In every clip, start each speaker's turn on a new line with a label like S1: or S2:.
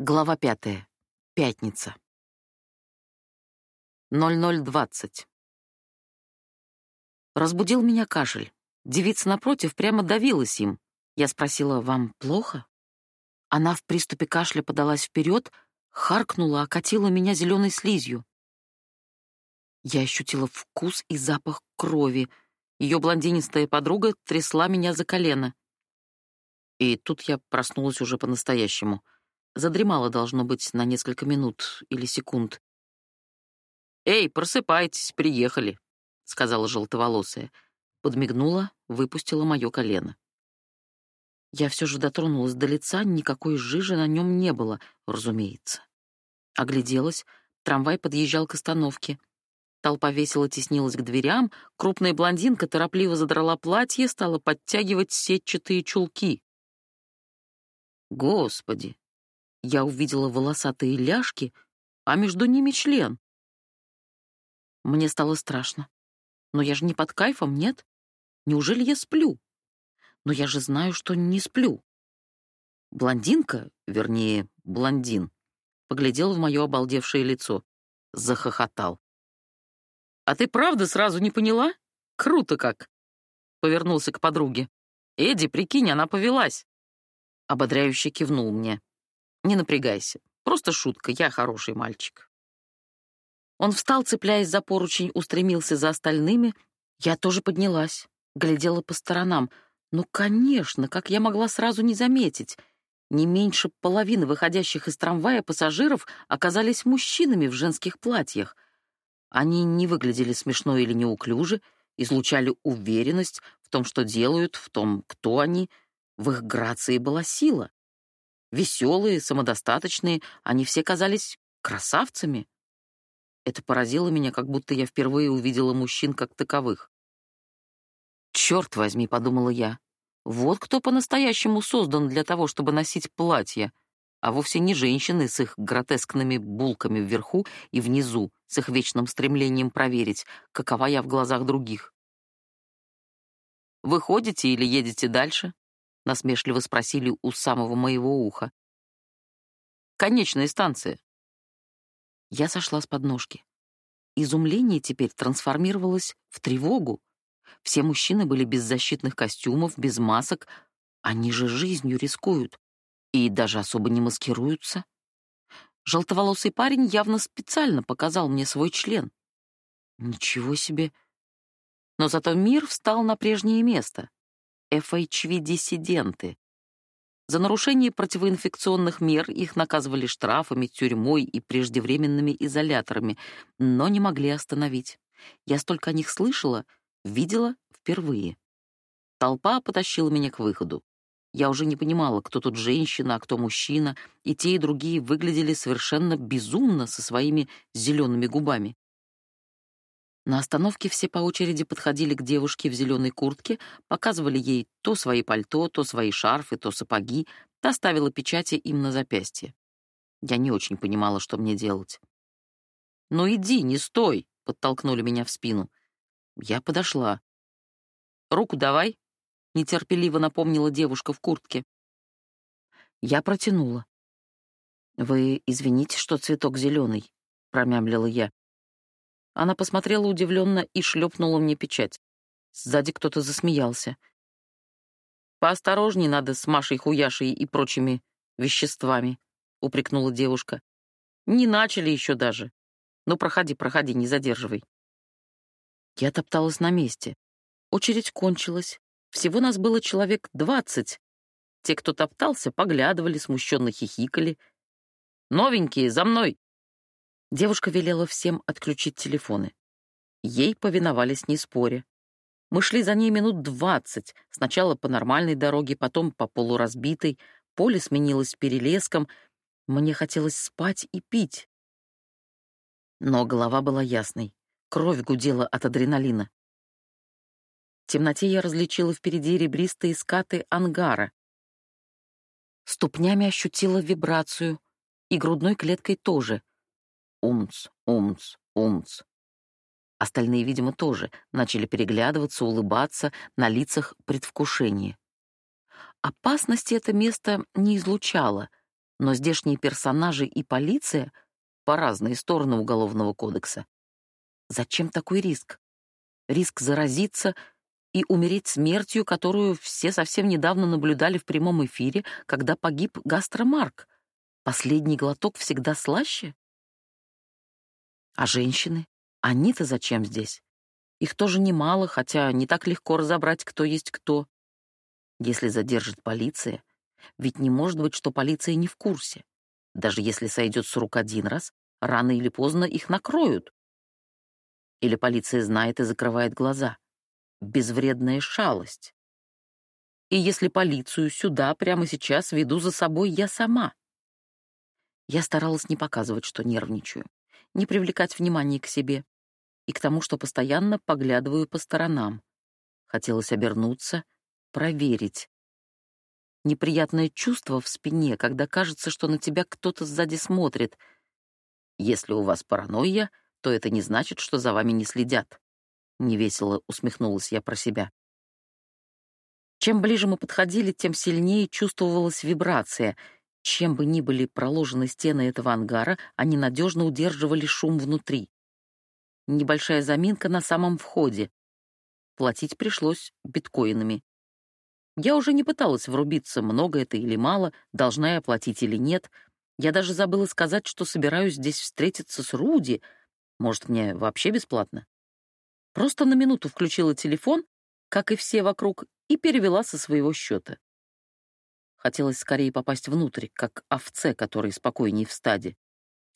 S1: Глава пятая. Пятница. 00.20. Разбудил меня кашель. Девица напротив прямо давилась им. Я спросила, «Вам плохо?» Она в приступе кашля подалась вперед, харкнула, окатила меня зеленой слизью. Я ощутила вкус и запах крови. Ее блондинистая подруга трясла меня за колено. И тут я проснулась уже по-настоящему — Задремала, должно быть, на несколько минут или секунд. «Эй, просыпайтесь, приехали», — сказала желтоволосая. Подмигнула, выпустила мое колено. Я все же дотронулась до лица, никакой жижи на нем не было, разумеется. Огляделась, трамвай подъезжал к остановке. Толпа весело теснилась к дверям, крупная блондинка торопливо задрала платье, стала подтягивать сетчатые чулки. Господи, я увидела волосатые ляжки, а между ними член. Мне стало страшно. Но я же не под кайфом, нет? Неужели я сплю? Но я же знаю, что не сплю. Блондинка, вернее, блондин, поглядел в мое обалдевшее лицо. Захохотал. «А ты правда сразу не поняла? Круто как!» Повернулся к подруге. «Эдди, прикинь, она повелась!» Ободряюще кивнул мне. Не напрягайся. Просто шутка, я хороший мальчик. Он встал, цепляясь за поручень, устремился за остальными. Я тоже поднялась, глядела по сторонам. Ну, конечно, как я могла сразу не заметить? Не меньше половины выходящих из трамвая пассажиров оказались мужчинами в женских платьях. Они не выглядели смешно или неуклюже, излучали уверенность в том, что делают, в том, кто они. В их грации была сила. Веселые, самодостаточные, они все казались красавцами. Это поразило меня, как будто я впервые увидела мужчин как таковых. «Черт возьми», — подумала я, — «вот кто по-настоящему создан для того, чтобы носить платья, а вовсе не женщины с их гротескными булками вверху и внизу, с их вечным стремлением проверить, какова я в глазах других». «Вы ходите или едете дальше?» Насмешливо спросили у самого моего уха. Конечная станция. Я сошла с подножки. Изумление теперь трансформировалось в тревогу. Все мужчины были без защитных костюмов, без масок. Они же жизнью рискуют. И даже особо не маскируются. Желтоволосый парень явно специально показал мне свой член. Ничего себе. Но зато мир встал на прежнее место. FHV-диссиденты. За нарушение противоинфекционных мер их наказывали штрафами, тюрьмой и преждевременными изоляторами, но не могли остановить. Я столько о них слышала, видела впервые. Толпа потащила меня к выходу. Я уже не понимала, кто тут женщина, а кто мужчина, и те, и другие выглядели совершенно безумно со своими зелеными губами. На остановке все по очереди подходили к девушке в зеленой куртке, показывали ей то свои пальто, то свои шарфы, то сапоги, та ставила печати им на запястье. Я не очень понимала, что мне делать. «Ну иди, не стой!» — подтолкнули меня в спину. Я подошла. «Руку давай!» — нетерпеливо напомнила девушка в куртке. Я протянула. «Вы извините, что цветок зеленый», — промямлила я. Она посмотрела удивленно и шлепнула мне печать. Сзади кто-то засмеялся. «Поосторожней надо с Машей Хуяшей и прочими веществами», — упрекнула девушка. «Не начали еще даже. Ну, проходи, проходи, не задерживай». Я топталась на месте. Очередь кончилась. Всего нас было человек двадцать. Те, кто топтался, поглядывали, смущенно хихикали. «Новенькие, за мной!» Девушка велела всем отключить телефоны. Ей повиновались не споря. Мы шли за ней минут двадцать, сначала по нормальной дороге, потом по полуразбитой, поле сменилось перелеском, мне хотелось спать и пить. Но голова была ясной, кровь гудела от адреналина. В темноте я различила впереди ребристые скаты ангара. Ступнями ощутила вибрацию, и грудной клеткой тоже. Умц, умц, умц. Остальные, видимо, тоже начали переглядываться, улыбаться, на лицах предвкушение. Опасности это место не излучало. Но здешние персонажи и полиция по разные стороны Уголовного кодекса. Зачем такой риск? Риск заразиться и умереть смертью, которую все совсем недавно наблюдали в прямом эфире, когда погиб гастромарк. Последний глоток всегда слаще? А женщины? Они-то зачем здесь? Их тоже немало, хотя не так легко разобрать, кто есть кто. Если задержит полиция, ведь не может быть, что полиция не в курсе. Даже если сойдет с рук один раз, рано или поздно их накроют. Или полиция знает и закрывает глаза. Безвредная шалость. И если полицию сюда прямо сейчас веду за собой я сама. Я старалась не показывать, что нервничаю, не привлекать внимание к себе и к тому, что постоянно поглядываю по сторонам. Хотелось обернуться, проверить. Неприятное чувство в спине, когда кажется, что на тебя кто-то сзади смотрит. Если у вас паранойя, то это не значит, что за вами не следят. Невесело усмехнулась я про себя. Чем ближе мы подходили, тем сильнее чувствовалась вибрация. Чем бы ни были проложены стены этого ангара, они надежно удерживали шум внутри. Небольшая заминка на самом входе. Платить пришлось биткоинами. Я уже не пыталась врубиться, много это или мало, должна я платить или нет. Я даже забыла сказать, что собираюсь здесь встретиться с Руди. Может, мне вообще бесплатно? Просто на минуту включила телефон, как и все вокруг, и перевела со своего счета. Хотелось скорее попасть внутрь, как овце, которые спокойнее в стаде.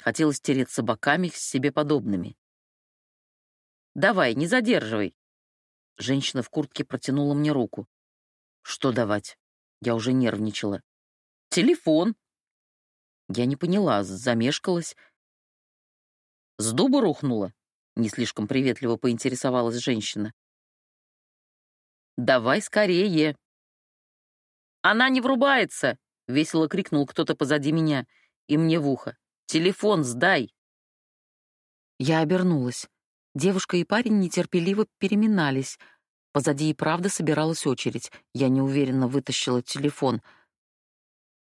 S1: Хотелось тереться боками с себе подобными. «Давай, не задерживай!» Женщина в куртке протянула мне руку. Что давать? Я уже нервничала. Телефон. Я не поняла, замешкалась. С дуба рухнула? Не слишком приветливо поинтересовалась женщина. «Давай скорее!» «Она не врубается!» — весело крикнул кто-то позади меня и мне в ухо. «Телефон сдай!» Я обернулась. Девушка и парень нетерпеливо переминались — Позади и правда собиралась очередь. Я неуверенно вытащила телефон.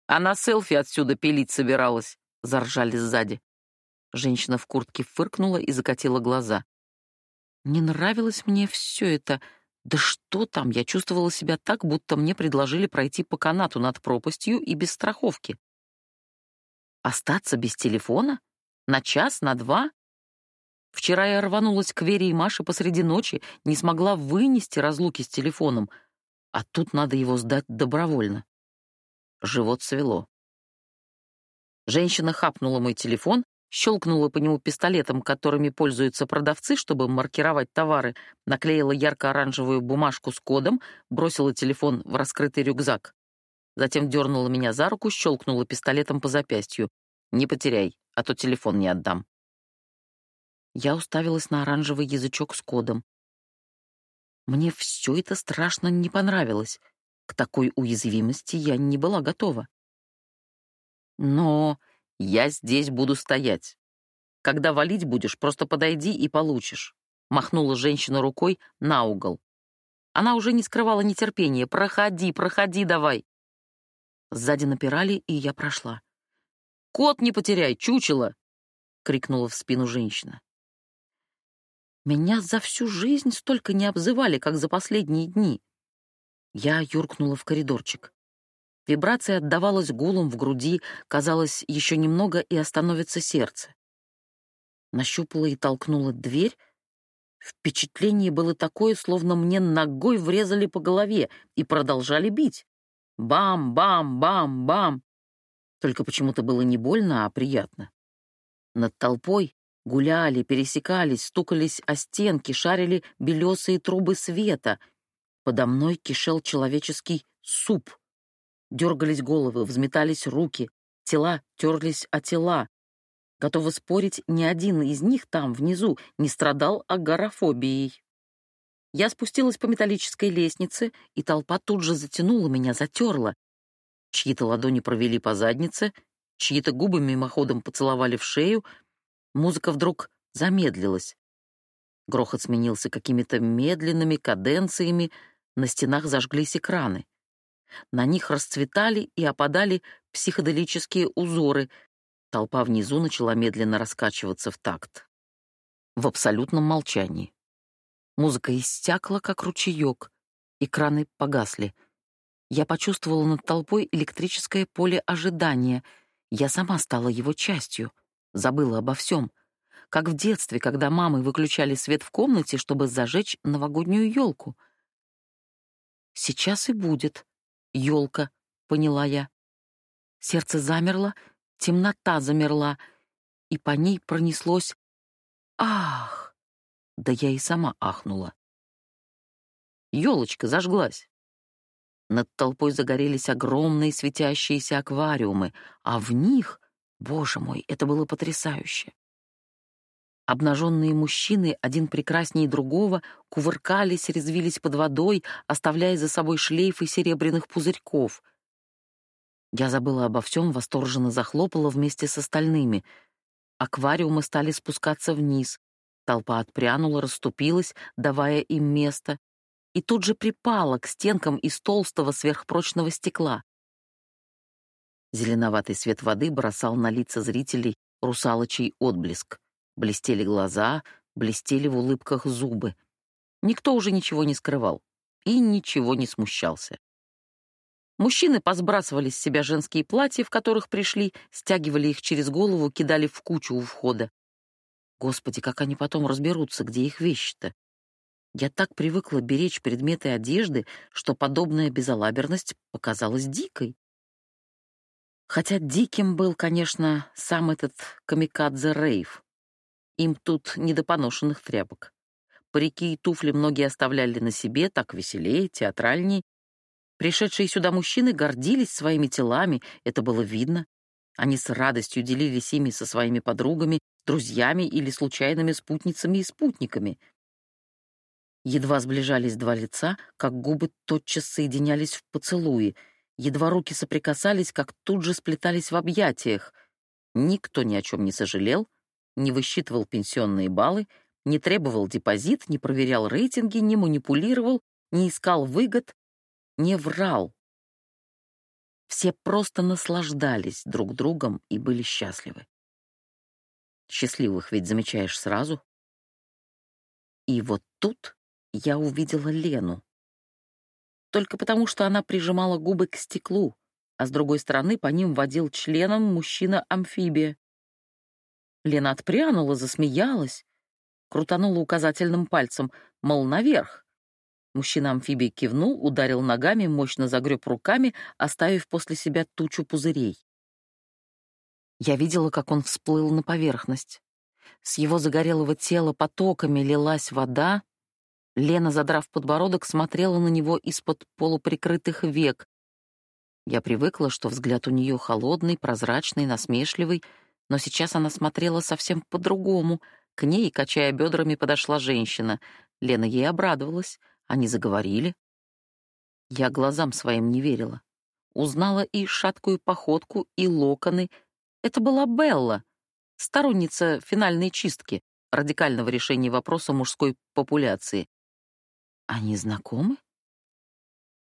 S1: «Она селфи отсюда пилить собиралась», — заржали сзади. Женщина в куртке фыркнула и закатила глаза. Не нравилось мне все это. Да что там, я чувствовала себя так, будто мне предложили пройти по канату над пропастью и без страховки. Остаться без телефона? На час, на два? Вчера я рванулась к Вере и Маше посреди ночи, не смогла вынести разлуки с телефоном, а тут надо его сдать добровольно. Живот свело. Женщина хапнула мой телефон, щелкнула по нему пистолетом, которыми пользуются продавцы, чтобы маркировать товары, наклеила ярко-оранжевую бумажку с кодом, бросила телефон в раскрытый рюкзак. Затем дернула меня за руку, щелкнула пистолетом по запястью. «Не потеряй, а то телефон не отдам». Я уставилась на оранжевый язычок с кодом. Мне все это страшно не понравилось. К такой уязвимости я не была готова. Но я здесь буду стоять. Когда валить будешь, просто подойди и получишь. Махнула женщина рукой на угол. Она уже не скрывала нетерпения. «Проходи, проходи давай!» Сзади напирали, и я прошла. «Кот не потеряй, чучело!» — крикнула в спину женщина. Меня за всю жизнь столько не обзывали, как за последние дни. Я юркнула в коридорчик. Вибрация отдавалась гулом в груди, казалось, еще немного и остановится сердце. Нащупала и толкнула дверь. Впечатление было такое, словно мне ногой врезали по голове и продолжали бить. Бам-бам-бам-бам. Только почему-то было не больно, а приятно. Над толпой Гуляли, пересекались, стукались о стенки, шарили белесые трубы света. Подо мной кишел человеческий суп. Дергались головы, взметались руки, тела терлись о тела. Готова спорить, ни один из них там, внизу, не страдал агорафобией. Я спустилась по металлической лестнице, и толпа тут же затянула меня, затерла. Чьи-то ладони провели по заднице, чьи-то губы мимоходом поцеловали в шею — Музыка вдруг замедлилась. Грохот сменился какими-то медленными каденциями, на стенах зажглись экраны. На них расцветали и опадали психоделические узоры. Толпа внизу начала медленно раскачиваться в такт. В абсолютном молчании. Музыка истякла, как ручеек. Экраны погасли. Я почувствовала над толпой электрическое поле ожидания. Я сама стала его частью. Забыла обо всем. Как в детстве, когда мамы выключали свет в комнате, чтобы зажечь новогоднюю елку. Сейчас и будет. Елка, поняла я. Сердце замерло, темнота замерла, и по ней пронеслось «Ах!» Да я и сама ахнула. Елочка зажглась. Над толпой загорелись огромные светящиеся аквариумы, а в них, боже мой, это было потрясающе. Обнаженные мужчины, один прекраснее другого, кувыркались, резвились под водой, оставляя за собой шлейфы серебряных пузырьков. Я забыла обо всем, восторженно захлопала вместе с остальными. Аквариумы стали спускаться вниз. Толпа отпрянула, расступилась, давая им место, и тут же припала к стенкам из толстого сверхпрочного стекла. Зеленоватый свет воды бросал на лица зрителей русалочий отблеск. Блестели глаза, блестели в улыбках зубы. Никто уже ничего не скрывал и ничего не смущался. Мужчины посбрасывали с себя женские платья, в которых пришли, стягивали их через голову, кидали в кучу у входа. Господи, как они потом разберутся, где их вещи-то? Я так привыкла беречь предметы одежды, что подобная безалаберность показалась дикой. Хотя диким был, конечно, сам этот камикадзе Рейв. Им тут не до поношенных тряпок. Парики и туфли многие оставляли на себе, так веселее, театральней. Пришедшие сюда мужчины гордились своими телами, это было видно. Они с радостью делились ими со своими подругами, друзьями или случайными спутницами и спутниками. Едва сближались два лица, как губы тотчас соединялись в поцелуи, едва руки соприкасались, как тут же сплетались в объятиях. Никто ни о чем не сожалел, не высчитывал пенсионные баллы, не требовал депозит, не проверял рейтинги, не манипулировал, не искал выгод, не врал. Все просто наслаждались друг другом и были счастливы. Счастливых ведь замечаешь сразу. И вот тут я увидела Лену. Только потому, что она прижимала губы к стеклу, а с другой стороны по ним водил членом мужчина-амфибия. Лена отпрянула, засмеялась, крутанула указательным пальцем, мол, наверх. Мужчина-амфибий кивнул, ударил ногами, мощно загреб руками, оставив после себя тучу пузырей. Я видела, как он всплыл на поверхность. С его загорелого тела потоками лилась вода. Лена, задрав подбородок, смотрела на него из-под полуприкрытых век. Я привыкла, что взгляд у нее холодный, прозрачный, насмешливый, но сейчас она смотрела совсем по-другому. К ней, качая бедрами, подошла женщина. Лена ей обрадовалась. Они заговорили. Я глазам своим не верила. Узнала и шаткую походку, и локоны. Это была Белла, сторонница финальной чистки, радикального решения вопроса мужской популяции. Они знакомы?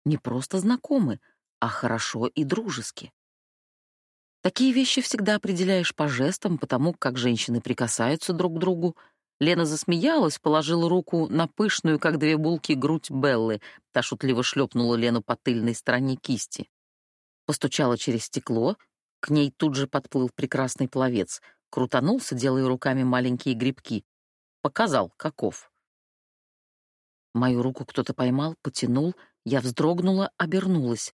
S1: Не просто знакомы, а хорошо и дружески. Такие вещи всегда определяешь по жестам, потому как женщины прикасаются друг к другу. Лена засмеялась, положила руку на пышную, как две булки, грудь Беллы. Та шутливо шлепнула Лену по тыльной стороне кисти. Постучала через стекло. К ней тут же подплыл прекрасный пловец. Крутанулся, делая руками маленькие грибки. Показал, каков. Мою руку кто-то поймал, потянул. Я вздрогнула, обернулась.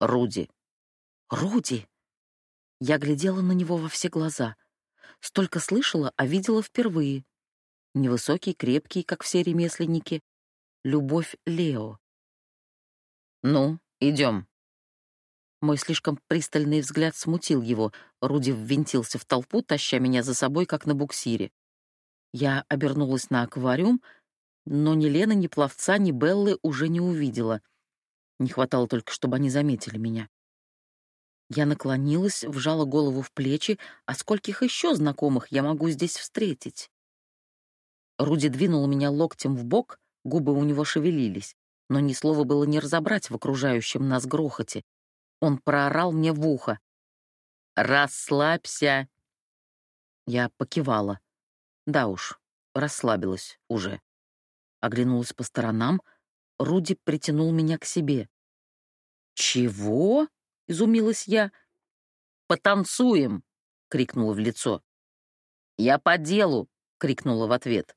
S1: Руди. Руди! Я глядела на него во все глаза. Столько слышала, а видела впервые. Невысокий, крепкий, как все ремесленники. Любовь Лео. «Ну, идем». Мой слишком пристальный взгляд смутил его. Руди ввинтился в толпу, таща меня за собой, как на буксире. Я обернулась на аквариум, но ни Лены, ни пловца, ни Беллы уже не увидела. Не хватало только, чтобы они заметили меня. Я наклонилась, вжала голову в плечи, а скольких еще знакомых я могу здесь встретить? Руди двинул меня локтем в бок, губы у него шевелились, но ни слова было не разобрать в окружающем нас грохоте. Он проорал мне в ухо. «Расслабься!» Я покивала. Да уж, расслабилась уже. Оглянулась по сторонам. Руди притянул меня к себе. «Чего?» — изумилась я. «Потанцуем!» — крикнула в лицо. «Я по делу!» — крикнула в ответ.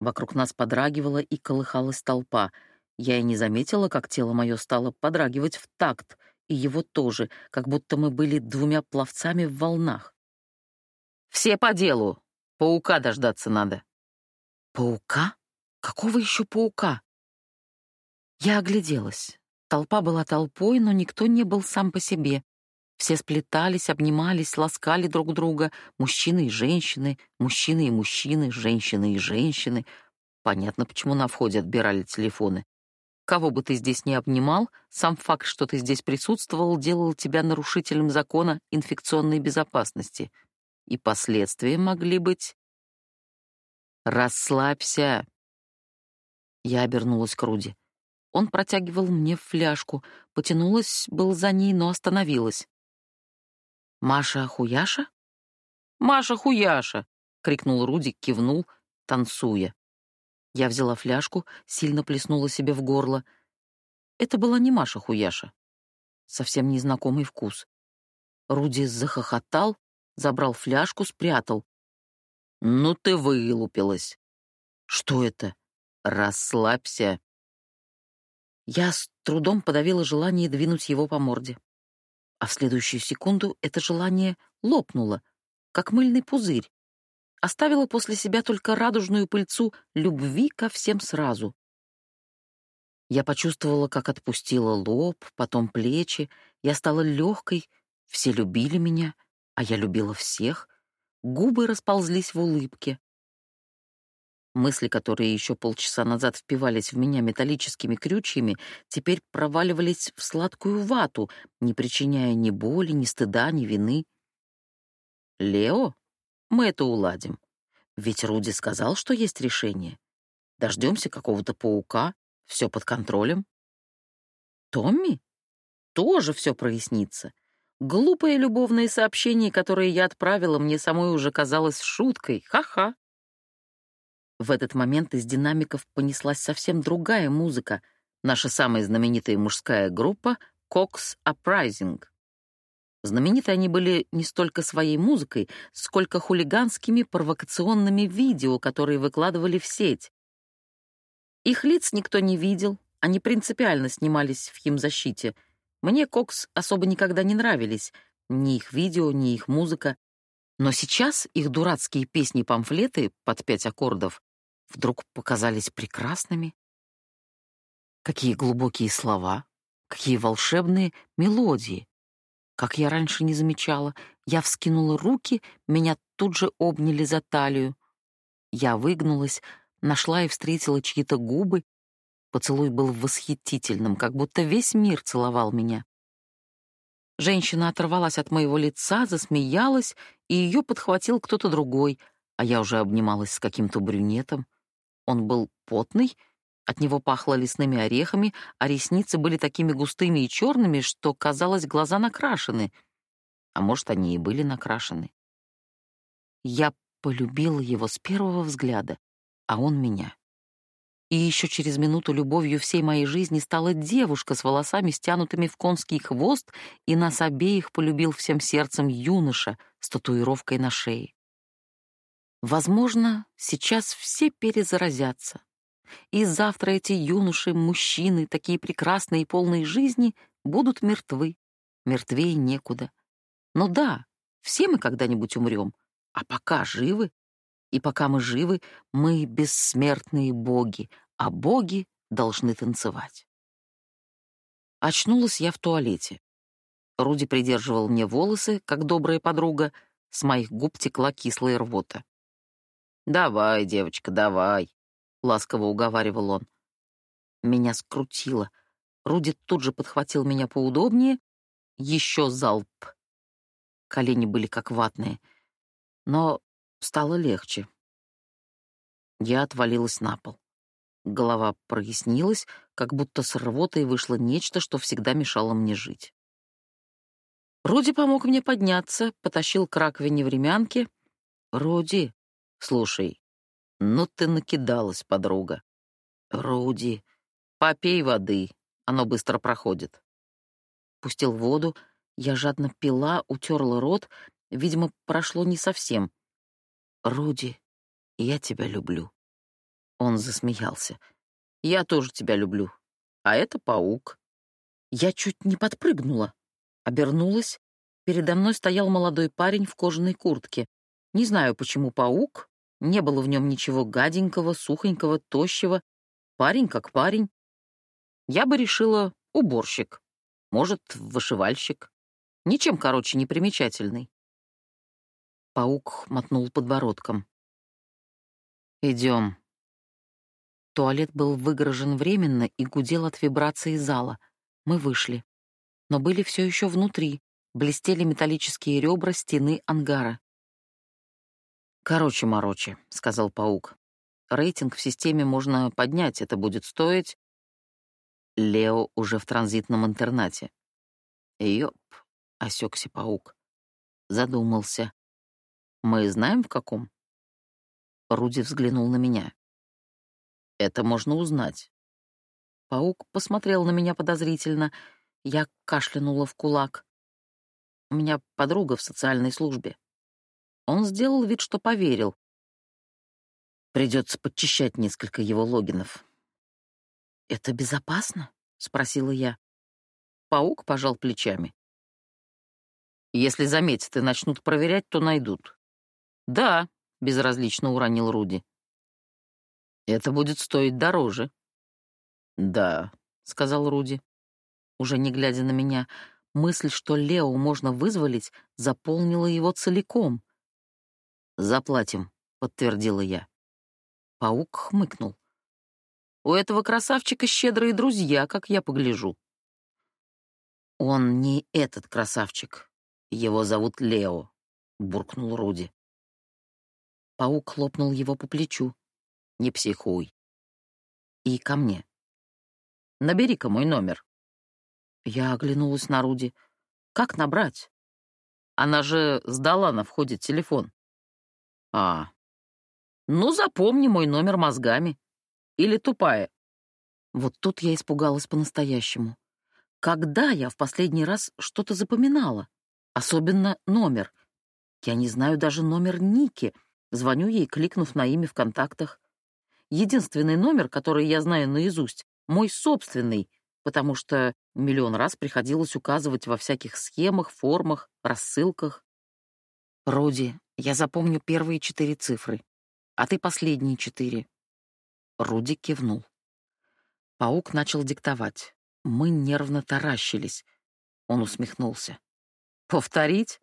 S1: Вокруг нас подрагивала и колыхалась толпа. Я и не заметила, как тело мое стало подрагивать в такт, и его тоже, как будто мы были двумя пловцами в волнах. «Все по делу. Паука дождаться надо». «Паука? Какого еще паука?» Я огляделась. Толпа была толпой, но никто не был сам по себе. Все сплетались, обнимались, ласкали друг друга, мужчины и женщины, мужчины и мужчины, женщины и женщины. Понятно, почему на входе отбирали телефоны. Кого бы ты здесь не обнимал, сам факт, что ты здесь присутствовал, делал тебя нарушителем закона инфекционной безопасности. И последствия могли быть... «Расслабься!» Я обернулась к Руди. Он протягивал мне фляжку, потянулась, был за ней, но остановилась. «Маша Хуяша?» «Маша Хуяша!» — крикнул Рудик, кивнул, танцуя. Я взяла фляжку, сильно плеснула себе в горло. Это была не Маша Хуяша. Совсем незнакомый вкус. Руди захохотал, забрал фляжку, спрятал. «Ну ты вылупилась!» «Что это?» «Расслабься!» Я с трудом подавила желание двинуть его по морде. А в следующую секунду это желание лопнуло, как мыльный пузырь, оставило после себя только радужную пыльцу любви ко всем сразу. Я почувствовала, как отпустила лоб, потом плечи, я стала легкой, все любили меня, а я любила всех, губы расползлись в улыбке. Мысли, которые еще полчаса назад впивались в меня металлическими крючьями, теперь проваливались в сладкую вату, не причиняя ни боли, ни стыда, ни вины. «Лео, мы это уладим. Ведь Руди сказал, что есть решение. Дождемся какого-то паука, все под контролем. Томми? Тоже все прояснится. Глупое любовное сообщение, которое я отправила, мне самой уже казалось шуткой. Ха-ха. В этот момент из динамиков понеслась совсем другая музыка, наша самая знаменитая мужская группа Cox Uprising. Знамениты они были не столько своей музыкой, сколько хулиганскими провокационными видео, которые выкладывали в сеть. Их лиц никто не видел, они принципиально снимались в химзащите. Мне Кокс особо никогда не нравились, ни их видео, ни их музыка. Но сейчас их дурацкие песни-памфлеты под пять аккордов вдруг показались прекрасными. Какие глубокие слова, какие волшебные мелодии. Как я раньше не замечала, я вскинула руки, меня тут же обняли за талию. Я выгнулась, нашла и встретила чьи-то губы. Поцелуй был восхитительным, как будто весь мир целовал меня. Женщина оторвалась от моего лица, засмеялась, и ее подхватил кто-то другой, а я уже обнималась с каким-то брюнетом. Он был потный, от него пахло лесными орехами, а ресницы были такими густыми и черными, что, казалось, глаза накрашены. А может, они и были накрашены. Я полюбила его с первого взгляда, а он меня. И еще через минуту любовью всей моей жизни стала девушка с волосами, стянутыми в конский хвост, и нас обеих полюбил всем сердцем юноша с татуировкой на шее. Возможно, сейчас все перезаразятся. И завтра эти юноши, мужчины, такие прекрасные и полные жизни, будут мертвы. Мертвее некуда. Но да, все мы когда-нибудь умрем. А пока живы, и пока мы живы, мы бессмертные боги, а боги должны танцевать. Очнулась я в туалете. Руди придерживал мне волосы, как добрая подруга, с моих губ текла кислая рвота. «Давай, девочка, давай», — ласково уговаривал он. Меня скрутило. Руди тут же подхватил меня поудобнее. Еще залп. Колени были как ватные. Но стало легче. Я отвалилась на пол. Голова прояснилась, как будто с рвотой вышло нечто, что всегда мешало мне жить. Руди помог мне подняться, потащил к раковине времянки. «Руди, слушай, ну ты накидалась, подруга. Руди, попей воды, оно быстро проходит». Пустил воду, я жадно пила, утерла рот, видимо, прошло не совсем. «Руди, я тебя люблю». Он засмеялся. «Я тоже тебя люблю. А это паук». Я чуть не подпрыгнула. Обернулась. Передо мной стоял молодой парень в кожаной куртке. Не знаю, почему паук. Не было в нем ничего гаденького, сухонького, тощего. Парень как парень. Я бы решила уборщик. Может, вышивальщик. Ничем, короче, не примечательный. Паук мотнул подбородком. Идем. Туалет был выгорожен временно и гудел от вибрации зала. Мы вышли но были все еще внутри, блестели металлические ребра стены ангара. «Короче-мороче», — сказал паук. «Рейтинг в системе можно поднять, это будет стоить...» Лео уже в транзитном интернате. «Ёп», — осекся паук. Задумался. «Мы знаем, в каком?» Руди взглянул на меня. «Это можно узнать». Паук посмотрел на меня подозрительно — я кашлянула в кулак. У меня подруга в социальной службе. Он сделал вид, что поверил. Придется подчищать несколько его логинов. «Это безопасно?» — спросила я. Паук пожал плечами. «Если заметят и начнут проверять, то найдут». «Да», — безразлично уронил Руди. «Это будет стоить дороже». «Да», — сказал Руди уже не глядя на меня, мысль, что Лео можно вызволить, заполнила его целиком. «Заплатим», — подтвердила я. Паук хмыкнул. «У этого красавчика щедрые друзья, как я погляжу». «Он не этот красавчик. Его зовут Лео», — буркнул Руди. Паук хлопнул его по плечу. «Не психуй». И ко мне. «Набери-ка мой номер». Я оглянулась на Руди. «Как набрать?» «Она же сдала на входе телефон». «А, ну запомни мой номер мозгами. Или тупая». Вот тут я испугалась по-настоящему. Когда я в последний раз что-то запоминала? Особенно номер. Я не знаю даже номер Ники. Звоню ей, кликнув на имя в контактах. Единственный номер, который я знаю наизусть, мой собственный, потому что миллион раз приходилось указывать во всяких схемах, формах, рассылках. «Руди, я запомню первые четыре цифры, а ты последние четыре». Руди кивнул. Паук начал диктовать. Мы нервно таращились. Он усмехнулся. «Повторить?»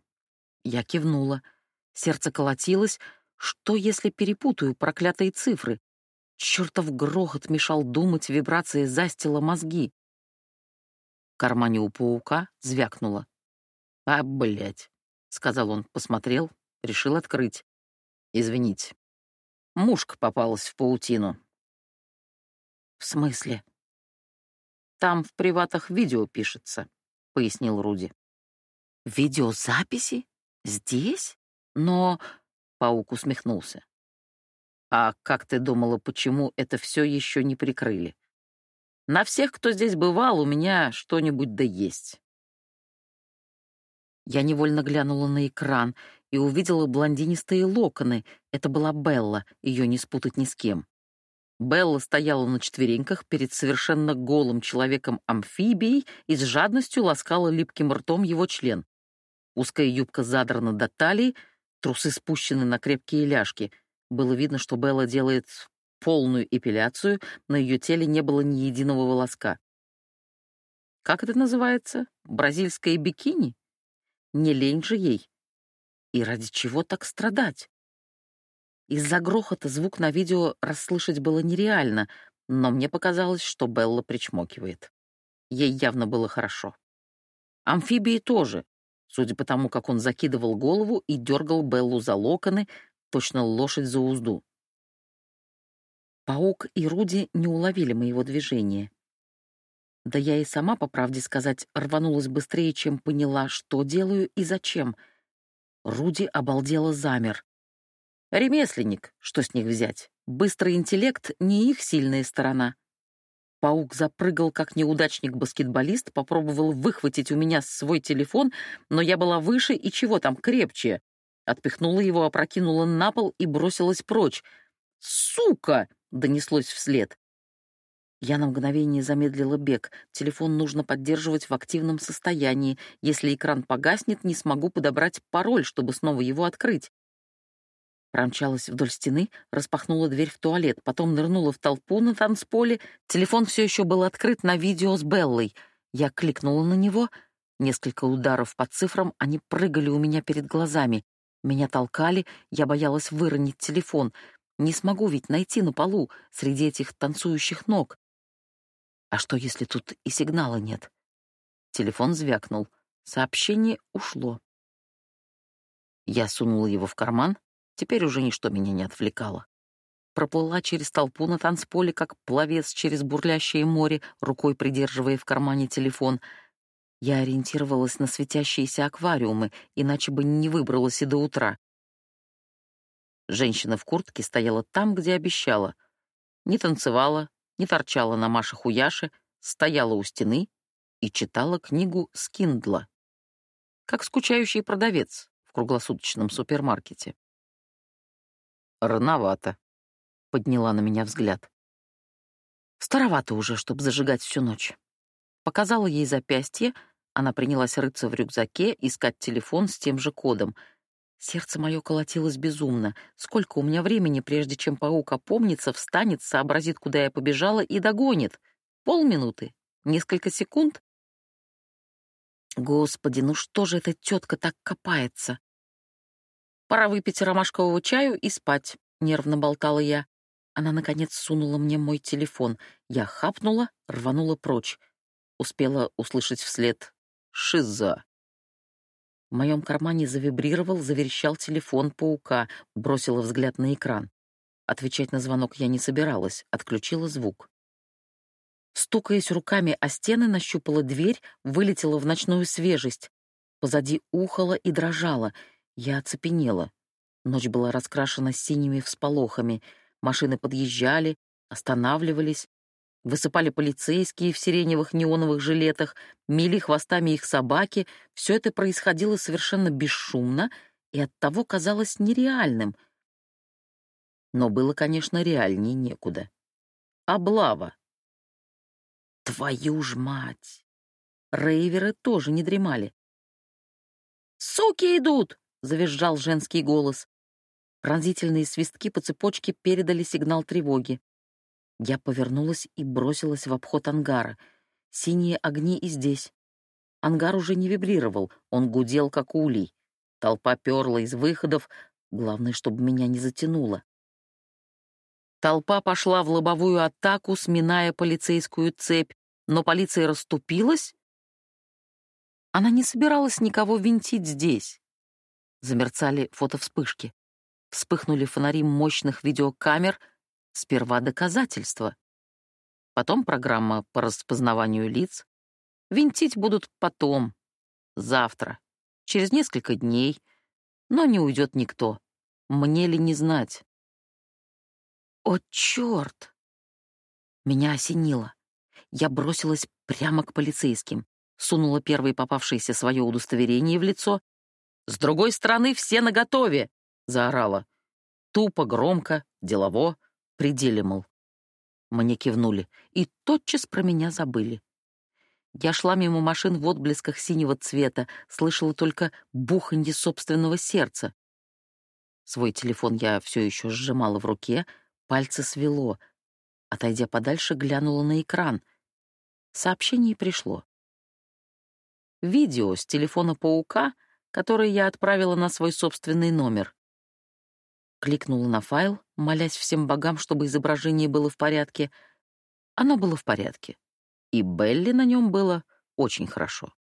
S1: Я кивнула. Сердце колотилось. Что, если перепутаю проклятые цифры? Чертов грохот мешал думать, вибрации застила мозги кармане у паука звякнуло. «А, блядь», — сказал он, посмотрел, решил открыть. «Извините. Мушка попалась в паутину». «В смысле?» «Там в приватах видео пишется», — пояснил Руди. «Видеозаписи? Здесь? Но...» — паук усмехнулся. «А как ты думала, почему это все еще не прикрыли?» На всех, кто здесь бывал, у меня что-нибудь да есть. Я невольно глянула на экран и увидела блондинистые локоны. Это была Белла, ее не спутать ни с кем. Белла стояла на четвереньках перед совершенно голым человеком-амфибией и с жадностью ласкала липким ртом его член. Узкая юбка задрана до талии, трусы спущены на крепкие ляжки. Было видно, что Белла делает полную эпиляцию, на ее теле не было ни единого волоска. Как это называется? Бразильское бикини? Не лень же ей. И ради чего так страдать? Из-за грохота звук на видео расслышать было нереально, но мне показалось, что Белла причмокивает. Ей явно было хорошо. Амфибии тоже, судя по тому, как он закидывал голову и дергал Беллу за локоны, точно лошадь за узду. Паук и Руди не уловили моего движения. Да я и сама, по правде сказать, рванулась быстрее, чем поняла, что делаю и зачем. Руди обалдело замер. Ремесленник, что с них взять? Быстрый интеллект — не их сильная сторона. Паук запрыгал, как неудачник-баскетболист, попробовал выхватить у меня свой телефон, но я была выше и чего там, крепче. Отпихнула его, опрокинула на пол и бросилась прочь. «Сука!» — донеслось вслед. Я на мгновение замедлила бег. Телефон нужно поддерживать в активном состоянии. Если экран погаснет, не смогу подобрать пароль, чтобы снова его открыть. Промчалась вдоль стены, распахнула дверь в туалет, потом нырнула в толпу на танцполе. Телефон все еще был открыт на видео с Беллой. Я кликнула на него. Несколько ударов по цифрам, они прыгали у меня перед глазами. Меня толкали, я боялась выронить телефон. Не смогу ведь найти на полу среди этих танцующих ног. А что, если тут и сигнала нет? Телефон звякнул. Сообщение ушло. Я сунула его в карман, Теперь уже ничто меня не отвлекало. Проплыла через толпу на танцполе, как пловец через бурлящее море, рукой придерживая в кармане телефон. Я ориентировалась на светящиеся аквариумы, иначе бы не выбралась и до утра. Женщина в куртке стояла там, где обещала. Не танцевала, не торчала на Маше Хуяше, стояла у стены и читала книгу Скиндла. Как скучающий продавец в круглосуточном супермаркете. «Рановато», — подняла на меня взгляд. «Старовато уже, чтобы зажигать всю ночь». Показала ей запястье, она принялась рыться в рюкзаке, искать телефон с тем же кодом. Сердце мое колотилось безумно. Сколько у меня времени, прежде чем паук опомнится, встанет, сообразит, куда я побежала, и догонит? Полминуты? Несколько секунд? Господи, ну что же эта тетка так копается? Пора выпить ромашкового чаю и спать», — нервно болтала я. Она, наконец, сунула мне мой телефон. Я хапнула, рванула прочь. Успела услышать вслед «Шиза». В моем кармане завибрировал, заверещал телефон паука, бросила взгляд на экран. Отвечать на звонок я не собиралась, отключила звук. Стукаясь руками о стены, нащупала дверь, вылетела в ночную свежесть. Позади ухала и дрожала — я оцепенела. Ночь была раскрашена синими всполохами. Машины подъезжали, останавливались. Высыпали полицейские в сиреневых неоновых жилетах, мели хвостами их собаки. Все это происходило совершенно бесшумно и оттого казалось нереальным. Но было, конечно, реальнее некуда. Облава. Твою ж мать! Рейверы тоже не дремали. «Суки идут!» Завизжал женский голос. Пронзительные свистки по цепочке передали сигнал тревоги. Я повернулась и бросилась в обход ангара. Синие огни и здесь. Ангар уже не вибрировал, он гудел, как улей. Толпа перла из выходов, главное, чтобы меня не затянуло. Толпа пошла в лобовую атаку, сминая полицейскую цепь, но полиция расступилась. Она не собиралась никого винтить здесь. Замерцали фотовспышки. Вспыхнули фонари мощных видеокамер. Сперва доказательства. Потом программа по распознаванию лиц. Винтить будут потом. Завтра. Через несколько дней. Но не уйдет никто. Мне ли не знать? О, черт! Меня осенило. Я бросилась прямо к полицейским, сунула первое попавшееся свое удостоверение в лицо с другой стороны, все наготове!» — заорала. Тупо, громко, делово, пределе. Мне кивнули, и тотчас про меня забыли. Я шла мимо машин в отблесках синего цвета, слышала только буханье собственного сердца. Свой телефон я все еще сжимала в руке, пальцы свело. Отойдя подальше, глянула на экран. Сообщение пришло. Видео с телефона паука который я отправила на свой собственный номер. Кликнула на файл, молясь всем богам, чтобы изображение было в порядке. Оно было в порядке. И Белли на нем было очень хорошо.